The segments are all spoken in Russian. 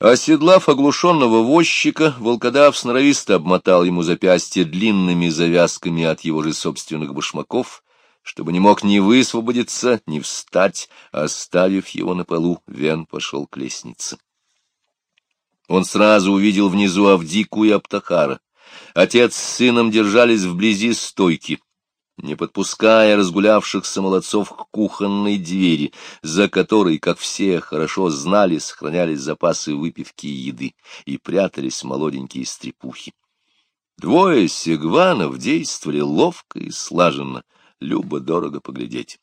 Оседлав оглушенного возчика, волкодав сноровисто обмотал ему запястье длинными завязками от его же собственных башмаков, чтобы не мог ни высвободиться, ни встать, оставив его на полу, Вен пошел к лестнице. Он сразу увидел внизу Авдику и Аптахара. Отец с сыном держались вблизи стойки, не подпуская разгулявшихся молодцов к кухонной двери, за которой, как все хорошо знали, сохранялись запасы выпивки и еды, и прятались молоденькие стрепухи. Двое сегванов действовали ловко и слаженно, любо-дорого поглядеть.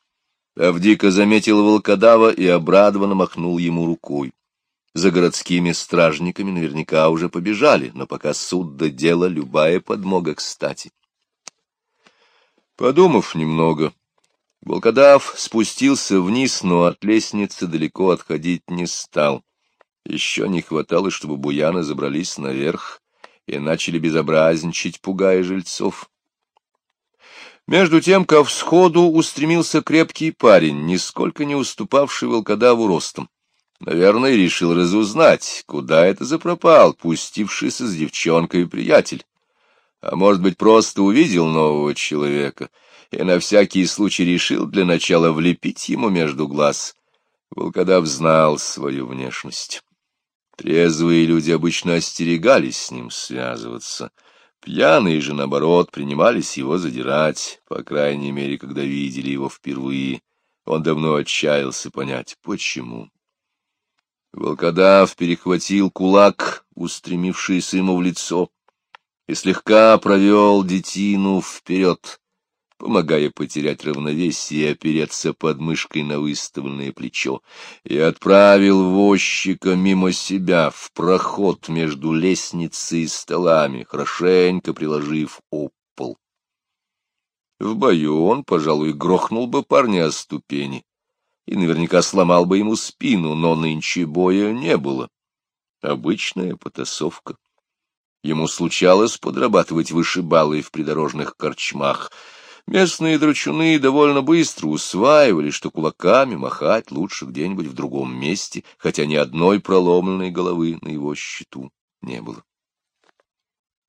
Авдика заметил волкодава и обрадованно махнул ему рукой. За городскими стражниками наверняка уже побежали, но пока суд до дела, любая подмога кстати. Подумав немного, волкодав спустился вниз, но от лестницы далеко отходить не стал. Еще не хватало, чтобы буяны забрались наверх и начали безобразничать, пугая жильцов. Между тем, ко всходу устремился крепкий парень, нисколько не уступавший волкодаву ростом. Наверное, решил разузнать, куда это запропал, пустившийся с девчонкой приятель а может быть, просто увидел нового человека и на всякий случай решил для начала влепить ему между глаз. Волкодав знал свою внешность. Трезвые люди обычно остерегались с ним связываться. Пьяные же, наоборот, принимались его задирать, по крайней мере, когда видели его впервые. Он давно отчаялся понять, почему. Волкодав перехватил кулак, устремившийся ему в лицо, и слегка провел детину вперед, помогая потерять равновесие и опереться подмышкой на выставленное плечо, и отправил возчика мимо себя в проход между лестницей и столами, хорошенько приложив об пол. В бою он, пожалуй, грохнул бы парня о ступени и наверняка сломал бы ему спину, но нынче боя не было. Обычная потасовка. Ему случалось подрабатывать вышибалой в придорожных корчмах. Местные драчуны довольно быстро усваивали, что кулаками махать лучше где-нибудь в другом месте, хотя ни одной проломленной головы на его счету не было.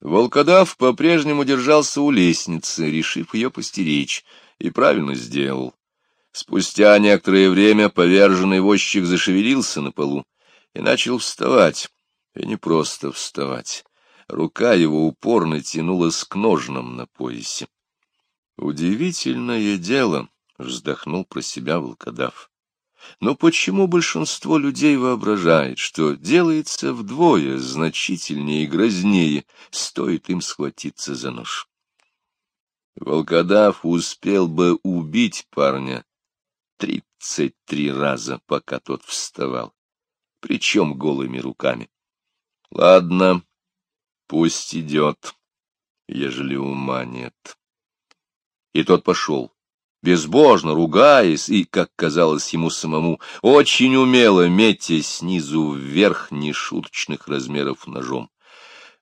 Волкодав по-прежнему держался у лестницы, решив ее постеречь, и правильно сделал. Спустя некоторое время поверженный возчик зашевелился на полу и начал вставать, и не просто вставать. Рука его упорно тянулась к ножнам на поясе. «Удивительное дело», — вздохнул про себя волкодав. «Но почему большинство людей воображает, что делается вдвое значительнее и грознее, стоит им схватиться за нож?» Волкодав успел бы убить парня тридцать три раза, пока тот вставал, причем голыми руками. Ладно, Пусть идет, ежели ума нет. И тот пошел, безбожно ругаясь и, как казалось ему самому, очень умело метя снизу вверх нешуточных размеров ножом.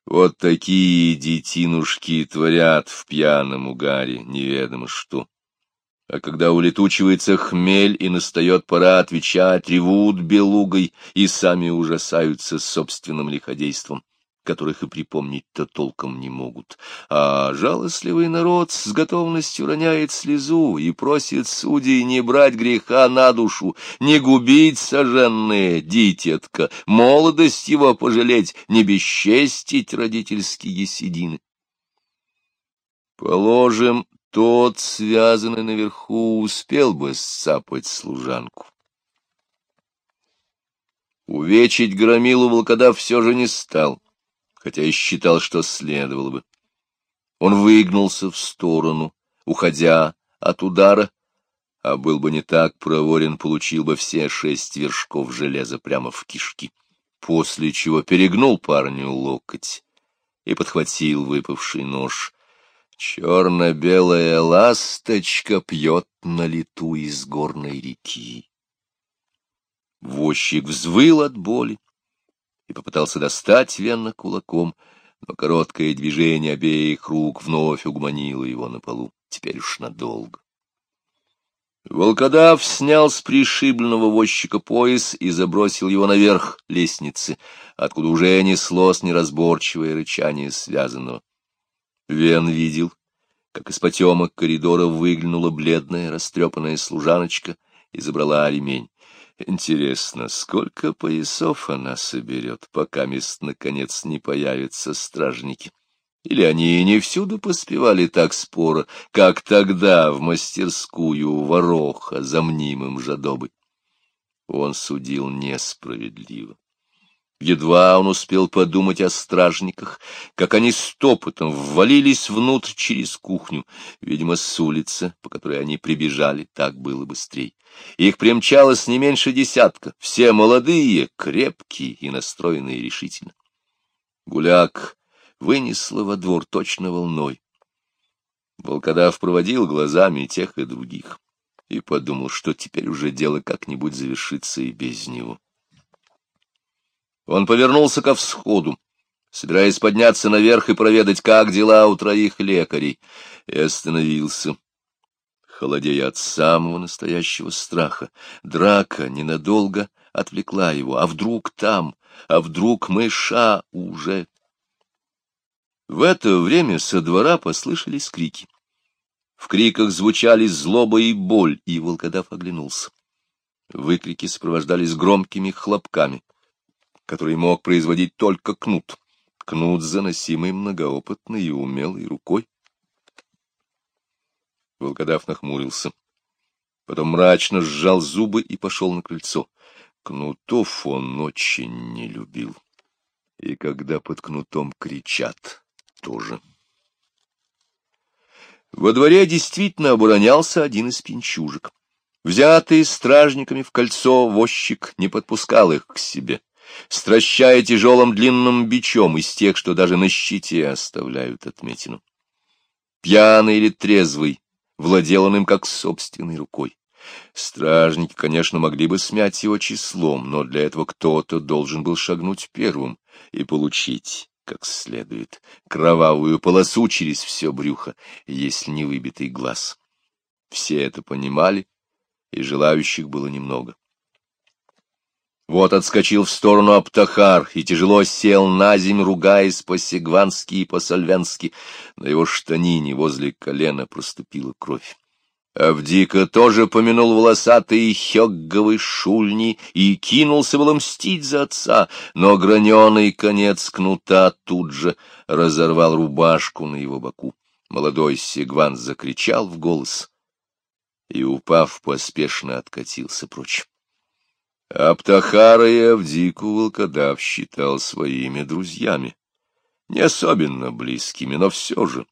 Вот такие детинушки творят в пьяном угаре неведомо что. А когда улетучивается хмель и настает пора отвечать, ревут белугой и сами ужасаются собственным лиходейством которых и припомнить-то толком не могут. А жалостливый народ с готовностью роняет слезу и просит судей не брать греха на душу, не губить соженные, дитятка, молодость его пожалеть, не бесчестить родительские седины. Положим, тот, связанный наверху, успел бы сцапать служанку. Увечить громилу волкодав все же не стал хотя и считал, что следовало бы. Он выгнулся в сторону, уходя от удара, а был бы не так проворен, получил бы все шесть вершков железа прямо в кишки, после чего перегнул парню локоть и подхватил выпавший нож. Черно-белая ласточка пьет на лету из горной реки. Возчик взвыл от боли и попытался достать Венна кулаком, но короткое движение обеих рук вновь угманило его на полу, теперь уж надолго. Волкодав снял с пришибленного возчика пояс и забросил его наверх лестницы, откуда уже неслось неразборчивое рычание связанного. Вен видел, как из потемок коридора выглянула бледная растрепанная служаночка и забрала ремень. Интересно, сколько поясов она соберет, пока мест наконец не появятся стражники? Или они не всюду поспевали так споро, как тогда в мастерскую вороха за мнимым жадобой? Он судил несправедливо. Едва он успел подумать о стражниках, как они стопотом ввалились внутрь через кухню. Видимо, с улицы, по которой они прибежали, так было быстрей. Их примчалось не меньше десятка, все молодые, крепкие и настроенные решительно. Гуляк вынесло во двор точно волной. Волкодав проводил глазами тех и других и подумал, что теперь уже дело как-нибудь завершится и без него. Он повернулся ко всходу, собираясь подняться наверх и проведать, как дела у троих лекарей, и остановился, холодея от самого настоящего страха. Драка ненадолго отвлекла его. А вдруг там, а вдруг мыша уже... В это время со двора послышались крики. В криках звучали злоба и боль, и волкодав оглянулся. Выкрики сопровождались громкими хлопками который мог производить только кнут. Кнут, заносимый многоопытной и умелой рукой. Волкодав нахмурился. Потом мрачно сжал зубы и пошел на крыльцо. Кнутов он очень не любил. И когда под кнутом кричат, тоже. Во дворе действительно оборонялся один из пинчужек. Взятый стражниками в кольцо, возчик не подпускал их к себе стращая тяжелым длинным бичом из тех, что даже на щите оставляют отметину. Пьяный или трезвый, владел он им как собственной рукой. Стражники, конечно, могли бы смять его числом, но для этого кто-то должен был шагнуть первым и получить, как следует, кровавую полосу через все брюхо, если не выбитый глаз. Все это понимали, и желающих было немного. Вот отскочил в сторону Аптахар и тяжело сел на землю, ругаясь по-сегвански и по-сальвянски. На его штанине возле колена проступила кровь. Авдика тоже помянул волосатые хёгговы шульни и кинулся было мстить за отца, но граненый конец кнута тут же разорвал рубашку на его боку. Молодой Сегван закричал в голос и, упав, поспешно откатился прочь. Аптахара и Авдику волкодав считал своими друзьями. Не особенно близкими, но все же.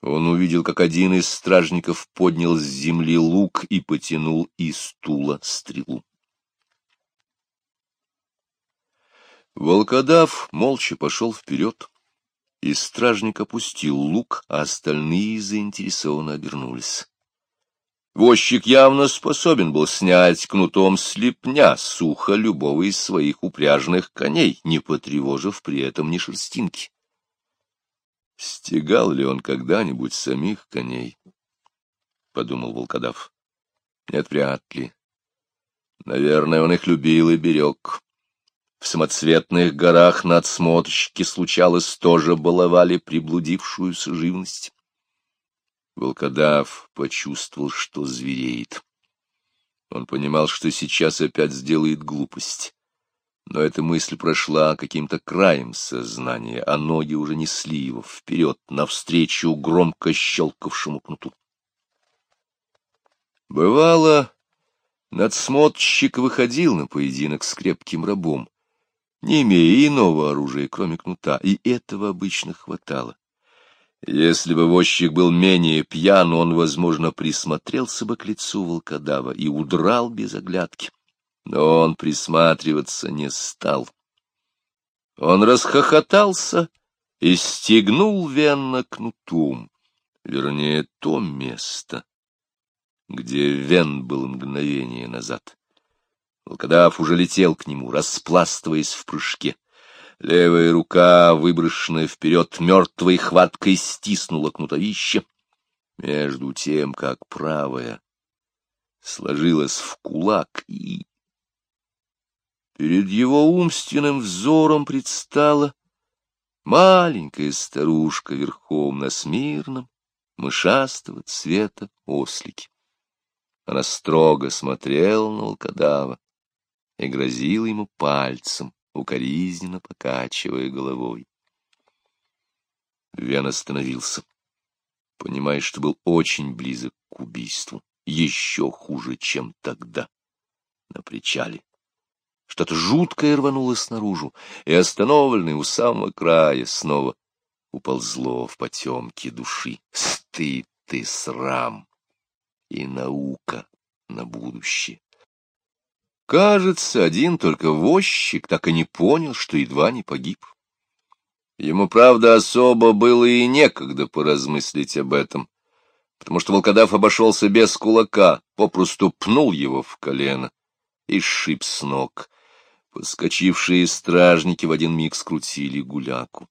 Он увидел, как один из стражников поднял с земли лук и потянул из стула стрелу. Волкодав молча пошел вперед, и стражник опустил лук, а остальные заинтересованно обернулись. Возчик явно способен был снять кнутом слепня сухо любого из своих упряжных коней, не потревожив при этом ни шерстинки. Стегал ли он когда-нибудь самих коней? — подумал волкодав. — Нет, вряд ли. Наверное, он их любил и берег. В самоцветных горах надсмотрщики случалось тоже баловали приблудившуюся живность. Волкодав почувствовал, что звереет. Он понимал, что сейчас опять сделает глупость. Но эта мысль прошла каким-то краем сознания, а ноги уже несли его вперед, навстречу громко щелкавшему кнуту. Бывало, надсмотрщик выходил на поединок с крепким рабом, не имея иного оружия, кроме кнута, и этого обычно хватало. Если бы возчик был менее пьян, он, возможно, присмотрелся бы к лицу волкодава и удрал без оглядки. Но он присматриваться не стал. Он расхохотался и стегнул венно кнутом, вернее, то место, где вен был мгновение назад. Волкодав уже летел к нему, распластываясь в прыжке. Левая рука, выброшенная вперед мертвой хваткой, стиснула кнутовище, между тем, как правая сложилась в кулак и... Перед его умственным взором предстала маленькая старушка верхом на смирном, мышастого цвета ослике. Она строго смотрела на волкодава и грозила ему пальцем, укоризненно покачивая головой. Вен остановился, понимая, что был очень близок к убийству, еще хуже, чем тогда, на причале. Что-то жуткое рванулось наружу, и, остановленный у самого края, снова уползло в потемки души. Стыд и срам, и наука на будущее. Кажется, один только возчик так и не понял, что едва не погиб. Ему, правда, особо было и некогда поразмыслить об этом, потому что волкодав обошелся без кулака, попросту пнул его в колено и сшиб с ног. Подскочившие стражники в один миг скрутили гуляку.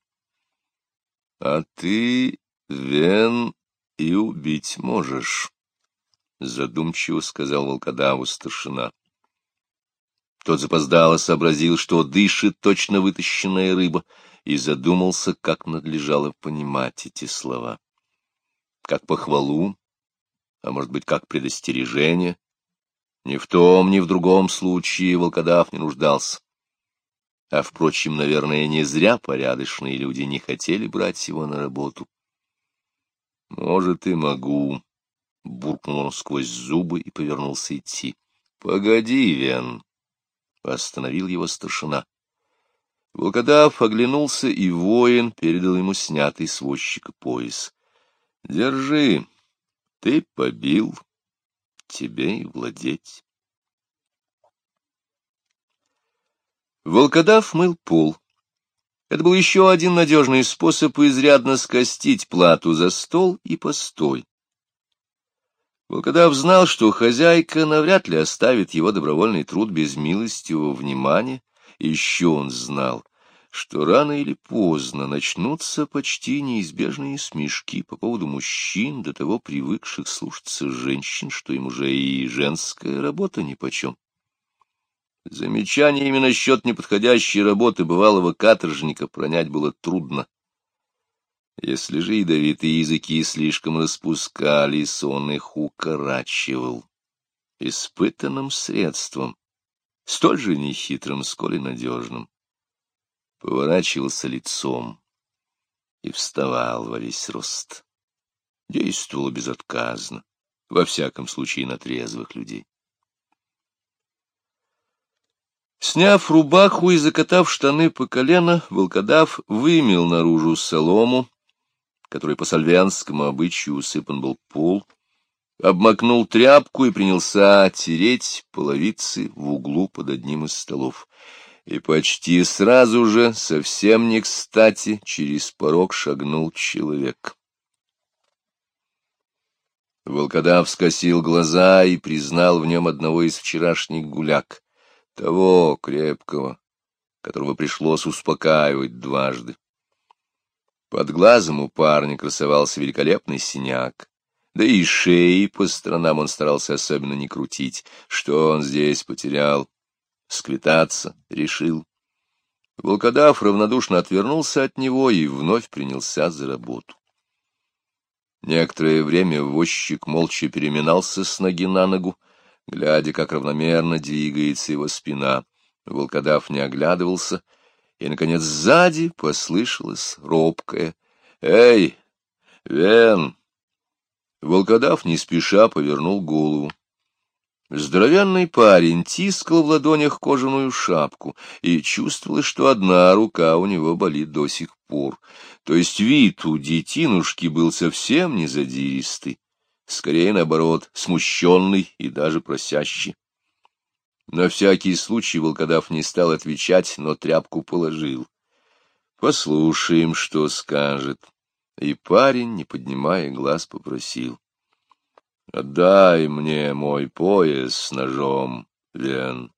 — А ты, Вен, и убить можешь, — задумчиво сказал волкодаву старшина. Тот запоздало сообразил, что дышит точно вытащенная рыба, и задумался, как надлежало понимать эти слова. Как похвалу, а может быть, как предостережение. Ни в том, ни в другом случае волкодав не нуждался. А, впрочем, наверное, не зря порядочные люди не хотели брать его на работу. «Может, и могу», — буркнул он сквозь зубы и повернулся идти. «Погоди, Вен», Остановил его старшина. Волкодав оглянулся, и воин передал ему снятый с возчика пояс. — Держи, ты побил, тебе и владеть. Волкодав мыл пол. Это был еще один надежный способ изрядно скостить плату за стол и постой. Волкодав знал, что хозяйка навряд ли оставит его добровольный труд без милостивого внимания, и еще он знал, что рано или поздно начнутся почти неизбежные смешки по поводу мужчин, до того привыкших слушаться женщин, что им уже и женская работа нипочем. Замечаниями насчет неподходящей работы бывалого каторжника пронять было трудно. Если же ядовитые языки слишком распускались, он их укорачивал испытанным средством, столь же нехитрым, сколь и надежным. Поворачивался лицом и вставал во весь рост. Действовал безотказно, во всяком случае на трезвых людей. Сняв рубаху и закатав штаны по колено, волкодав вымел наружу солому, который по сальвянскому обычаю усыпан был пол, обмакнул тряпку и принялся тереть половицы в углу под одним из столов. И почти сразу же, совсем не кстати, через порог шагнул человек. Волкодав скосил глаза и признал в нем одного из вчерашних гуляк, того крепкого, которого пришлось успокаивать дважды. Под глазом у парня красовался великолепный синяк. Да и шеи по сторонам он старался особенно не крутить. Что он здесь потерял? Сквитаться решил. Волкодав равнодушно отвернулся от него и вновь принялся за работу. Некоторое время возчик молча переминался с ноги на ногу, глядя, как равномерно двигается его спина. Волкодав не оглядывался — и, наконец, сзади послышалось робкое «Эй, Вен!» Волкодав не спеша повернул голову. Здоровенный парень тискал в ладонях кожаную шапку, и чувствовалось, что одна рука у него болит до сих пор. То есть вид у детинушки был совсем не задиристый, скорее, наоборот, смущенный и даже просящий. На всякий случай волкодав не стал отвечать, но тряпку положил. Послушаем, что скажет. И парень, не поднимая глаз, попросил. — Отдай мне мой пояс с ножом, Вен.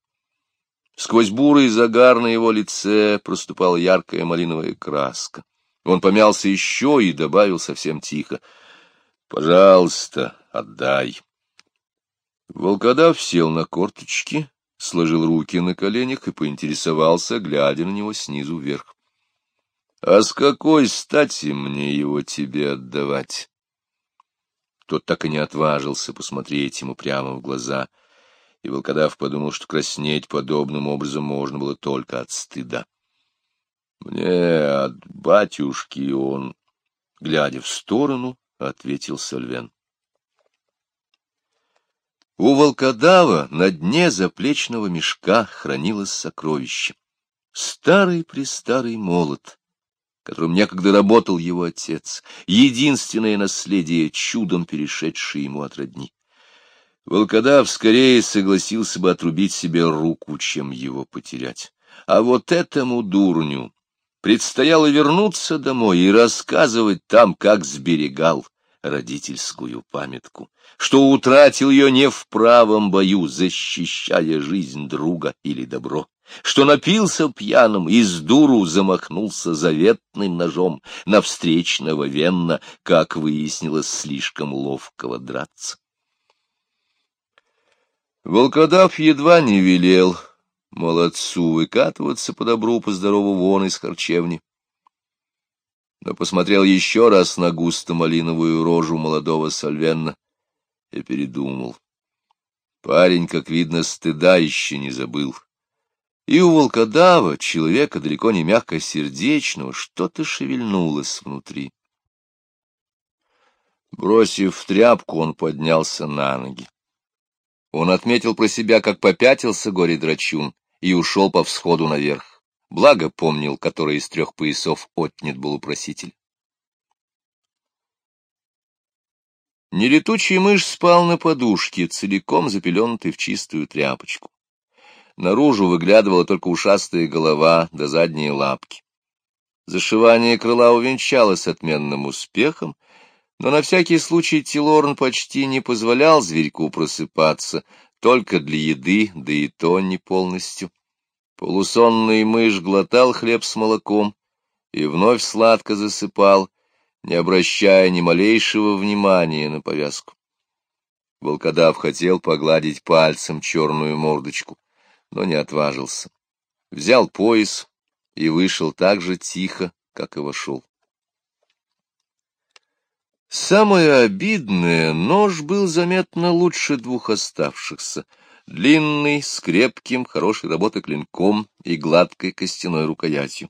Сквозь бурый загар на его лице проступала яркая малиновая краска. Он помялся еще и добавил совсем тихо. — Пожалуйста, отдай. Волкодав сел на корточки, сложил руки на коленях и поинтересовался, глядя на него снизу вверх. — А с какой стати мне его тебе отдавать? Тот так и не отважился посмотреть ему прямо в глаза, и волкодав подумал, что краснеть подобным образом можно было только от стыда. — Мне от батюшки он, глядя в сторону, ответил Сальвен. У волкодава на дне заплечного мешка хранилось сокровище. Старый-престарый молот, которым некогда работал его отец, единственное наследие, чудом перешедшее ему от родни. Волкодав скорее согласился бы отрубить себе руку, чем его потерять. А вот этому дурню предстояло вернуться домой и рассказывать там, как сберегал родительскую памятку, что утратил ее не в правом бою, защищая жизнь друга или добро, что напился пьяным и с дуру замахнулся заветным ножом на встречного Венна, как выяснилось, слишком ловкого драться. Волкодав едва не велел молодцу выкатываться по добру, по здорову вон из харчевни но посмотрел еще раз на густо-малиновую рожу молодого Сальвенна и передумал. Парень, как видно, стыда еще не забыл. И у волкодава, человека далеко не мягкосердечного, что-то шевельнулось внутри. Бросив тряпку, он поднялся на ноги. Он отметил про себя, как попятился горе-драчун, и ушел по всходу наверх благо помнил, который из трех поясов отнят был упроситель. Нелетучий мышь спал на подушке, целиком запеленутый в чистую тряпочку. Наружу выглядывала только ушастая голова да задние лапки. Зашивание крыла увенчалось отменным успехом, но на всякий случай Тилорн почти не позволял зверьку просыпаться, только для еды, да и то не полностью. Полусонный мышь глотал хлеб с молоком и вновь сладко засыпал, не обращая ни малейшего внимания на повязку. Волкодав хотел погладить пальцем черную мордочку, но не отважился. Взял пояс и вышел так же тихо, как и вошел. Самое обидное, нож был заметно лучше двух оставшихся — длинный, с крепким, хорошей работы клинком и гладкой костяной рукоятью.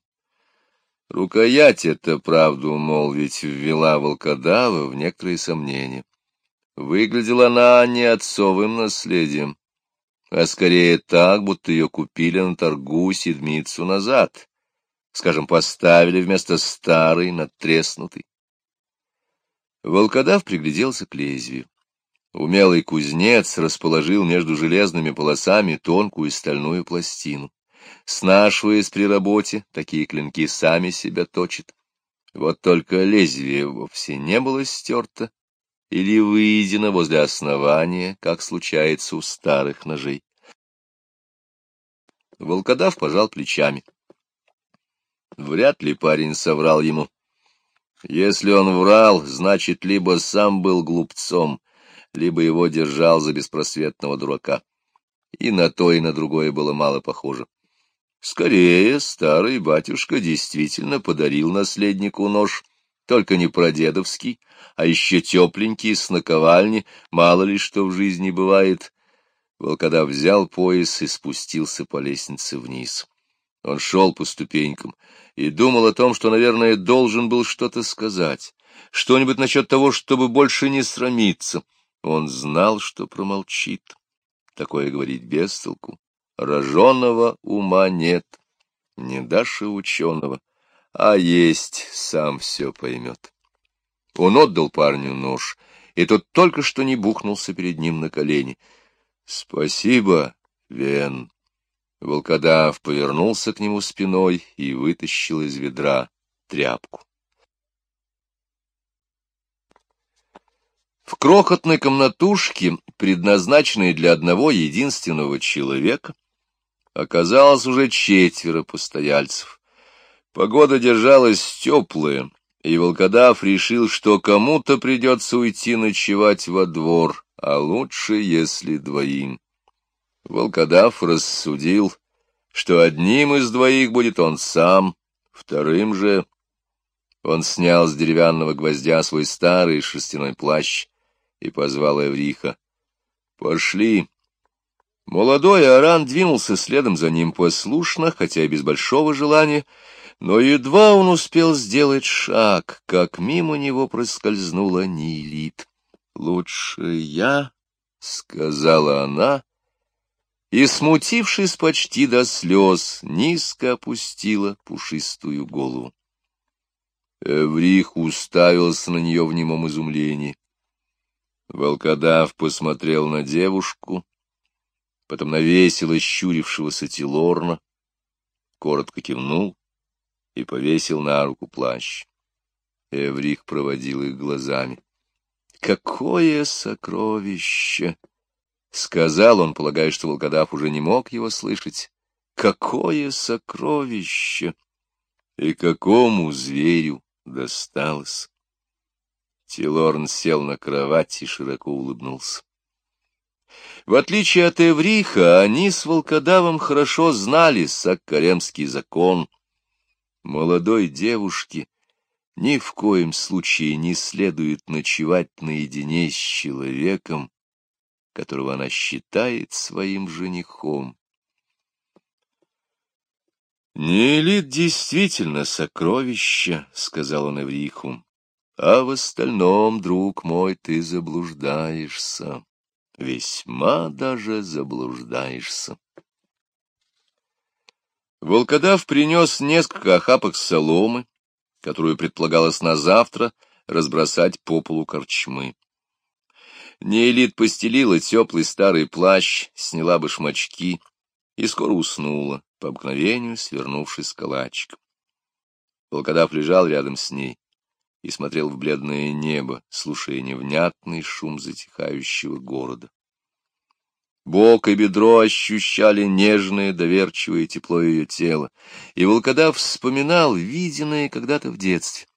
Рукоять эта, правду молвить, ввела волкодава в некоторые сомнения. Выглядела она не отцовым наследием, а скорее так, будто ее купили на торгу седмицу назад, скажем, поставили вместо старой, надтреснутой. Волкодав пригляделся к лезвию. Умелый кузнец расположил между железными полосами тонкую стальную пластину. Снашиваясь при работе, такие клинки сами себя точат. Вот только лезвие вовсе не было стерто или выедено возле основания, как случается у старых ножей. Волкодав пожал плечами. Вряд ли парень соврал ему. Если он врал, значит, либо сам был глупцом, либо его держал за беспросветного дурака. И на то, и на другое было мало похоже. Скорее, старый батюшка действительно подарил наследнику нож, только не прадедовский, а еще тепленький, с наковальни, мало ли что в жизни бывает. Волкодав взял пояс и спустился по лестнице вниз. Он шел по ступенькам и думал о том, что, наверное, должен был что-то сказать, что-нибудь насчет того, чтобы больше не срамиться. Он знал, что промолчит. Такое говорить без толку. Роженого ума нет, не дашь и ученого, а есть, сам все поймет. Он отдал парню нож, и тот только что не бухнулся перед ним на колени. — Спасибо, Вен. Волкодав повернулся к нему спиной и вытащил из ведра тряпку. В крохотной комнатушке, предназначенной для одного единственного человека, оказалось уже четверо постояльцев. Погода держалась теплая, и волкодав решил, что кому-то придется уйти ночевать во двор, а лучше, если двоим. Волкодав рассудил, что одним из двоих будет он сам, вторым же... Он снял с деревянного гвоздя свой старый шерстяной плащ и позвал Эвриха. — Пошли. Молодой Аран двинулся следом за ним послушно, хотя и без большого желания, но едва он успел сделать шаг, как мимо него проскользнула Нилит. — Лучше я, — сказала она, и, смутившись почти до слез, низко опустила пушистую голову. Эврих уставился на нее в немом изумлении. Волкодав посмотрел на девушку, потом на весело щурившегося Тилорна, коротко кивнул и повесил на руку плащ. Эврих проводил их глазами. «Какое сокровище!» — сказал он, полагая, что волкодав уже не мог его слышать. «Какое сокровище!» И какому зверю досталось? Тилорн сел на кровать и широко улыбнулся. В отличие от Эвриха, они с волкодавом хорошо знали саккаремский закон. Молодой девушке ни в коем случае не следует ночевать наедине с человеком, которого она считает своим женихом. «Неэлит действительно сокровище», — сказал он Эвриху, — «а в остальном, друг мой, ты заблуждаешься, весьма даже заблуждаешься». Волкодав принес несколько охапок соломы, которую предполагалось на завтра разбросать по полу корчмы. Неэлит постелила теплый старый плащ, сняла башмачки и скоро уснула, по обыкновению свернувшись калачиком. Волкодав лежал рядом с ней и смотрел в бледное небо, слушая невнятный шум затихающего города. Бок и бедро ощущали нежное, доверчивое тепло ее тела, и волкодав вспоминал виденное когда-то в детстве.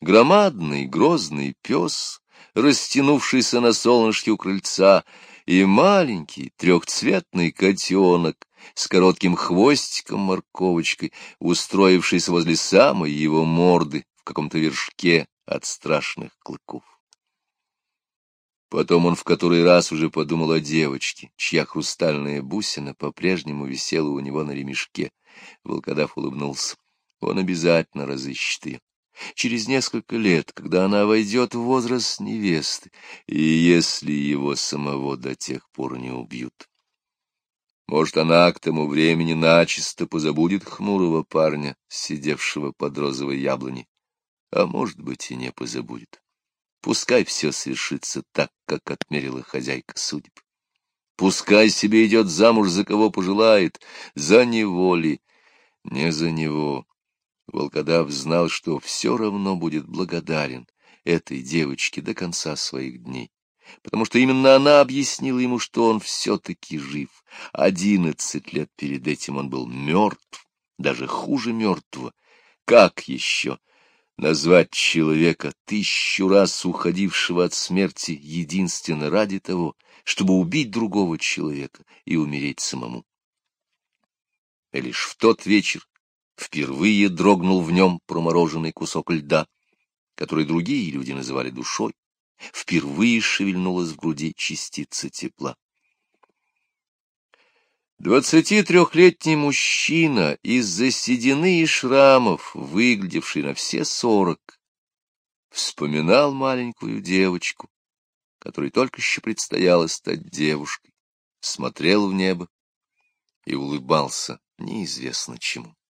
Громадный, грозный пес, растянувшийся на солнышке у крыльца, и маленький трехцветный котенок с коротким хвостиком-морковочкой, устроившийся возле самой его морды в каком-то вершке от страшных клыков. Потом он в который раз уже подумал о девочке, чья хрустальная бусина по-прежнему висела у него на ремешке. Волкодав улыбнулся. Он обязательно разыщет ее. Через несколько лет, когда она войдет в возраст невесты, и если его самого до тех пор не убьют. Может, она к тому времени начисто позабудет хмурого парня, сидевшего под розовой яблоней, а может быть и не позабудет. Пускай все свершится так, как отмерила хозяйка судеб. Пускай себе идет замуж за кого пожелает, за него ли, не за него. Волкодав знал, что все равно будет благодарен этой девочке до конца своих дней, потому что именно она объяснила ему, что он все-таки жив. Одиннадцать лет перед этим он был мертв, даже хуже мертвого. Как еще? — назвать человека, тысячу раз уходившего от смерти, единственно ради того, чтобы убить другого человека и умереть самому. И лишь в тот вечер впервые дрогнул в нем промороженный кусок льда, который другие люди называли душой, впервые шевельнулась в груди частица тепла. Двадцати трехлетний мужчина из-за седины и шрамов, выглядевший на все сорок, вспоминал маленькую девочку, которой только еще предстояло стать девушкой, смотрел в небо и улыбался неизвестно чему.